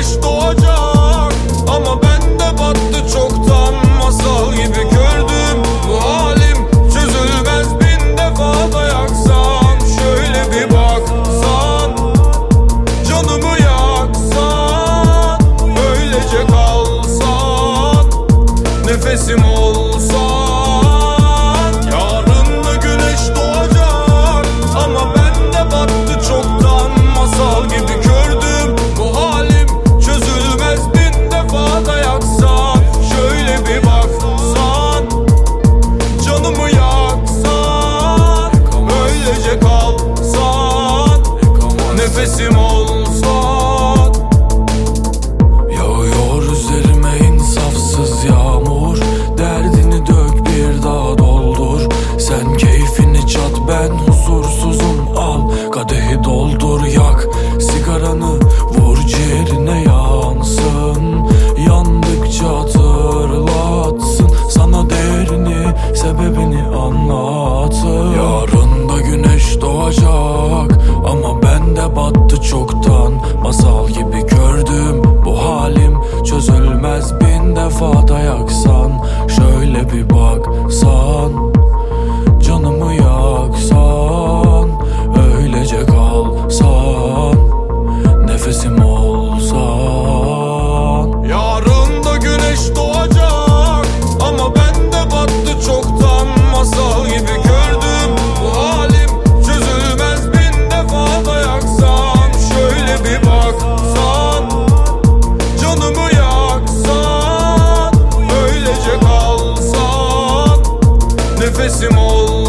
güneş doğacak. Ama bende battı çoktan masal gibi gördüm. Bu halim Çözülmez bin defa dayaksam. Şöyle bir baksan Canımı yaksan. Böylece kalsan Nefesim oldu Şöyle bir baksan nefesim ol.